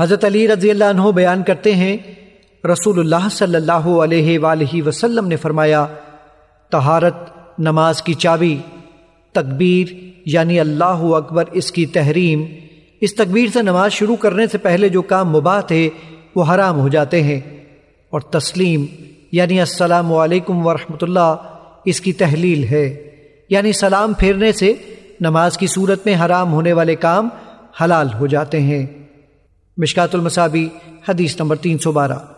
حضرت علی رضی اللہ عنہ بیان کرتے ہیں، رسول اللہ صلی اللہ علیہ وآلہ وسلم نے فرمایا، طہارت، نماز کی چاوی تکبیر یعنی اللہ اکبر اس کی تحریم، اس تکبیر سے نماز شروع کرنے سے پہلے جو کام مباح تھے، وہ حرام ہو جاتے ہیں۔ اور تسلیم یعنی السلام علیکم ورحمۃ اللہ، اس کی تحلیل ہے۔ یعنی سلام پھیرنے سے نماز کی صورت میں حرام ہونے والے کام حلال ہو جاتے ہیں۔ مشکات المصابی حدیث نمبر تین سو بارہ۔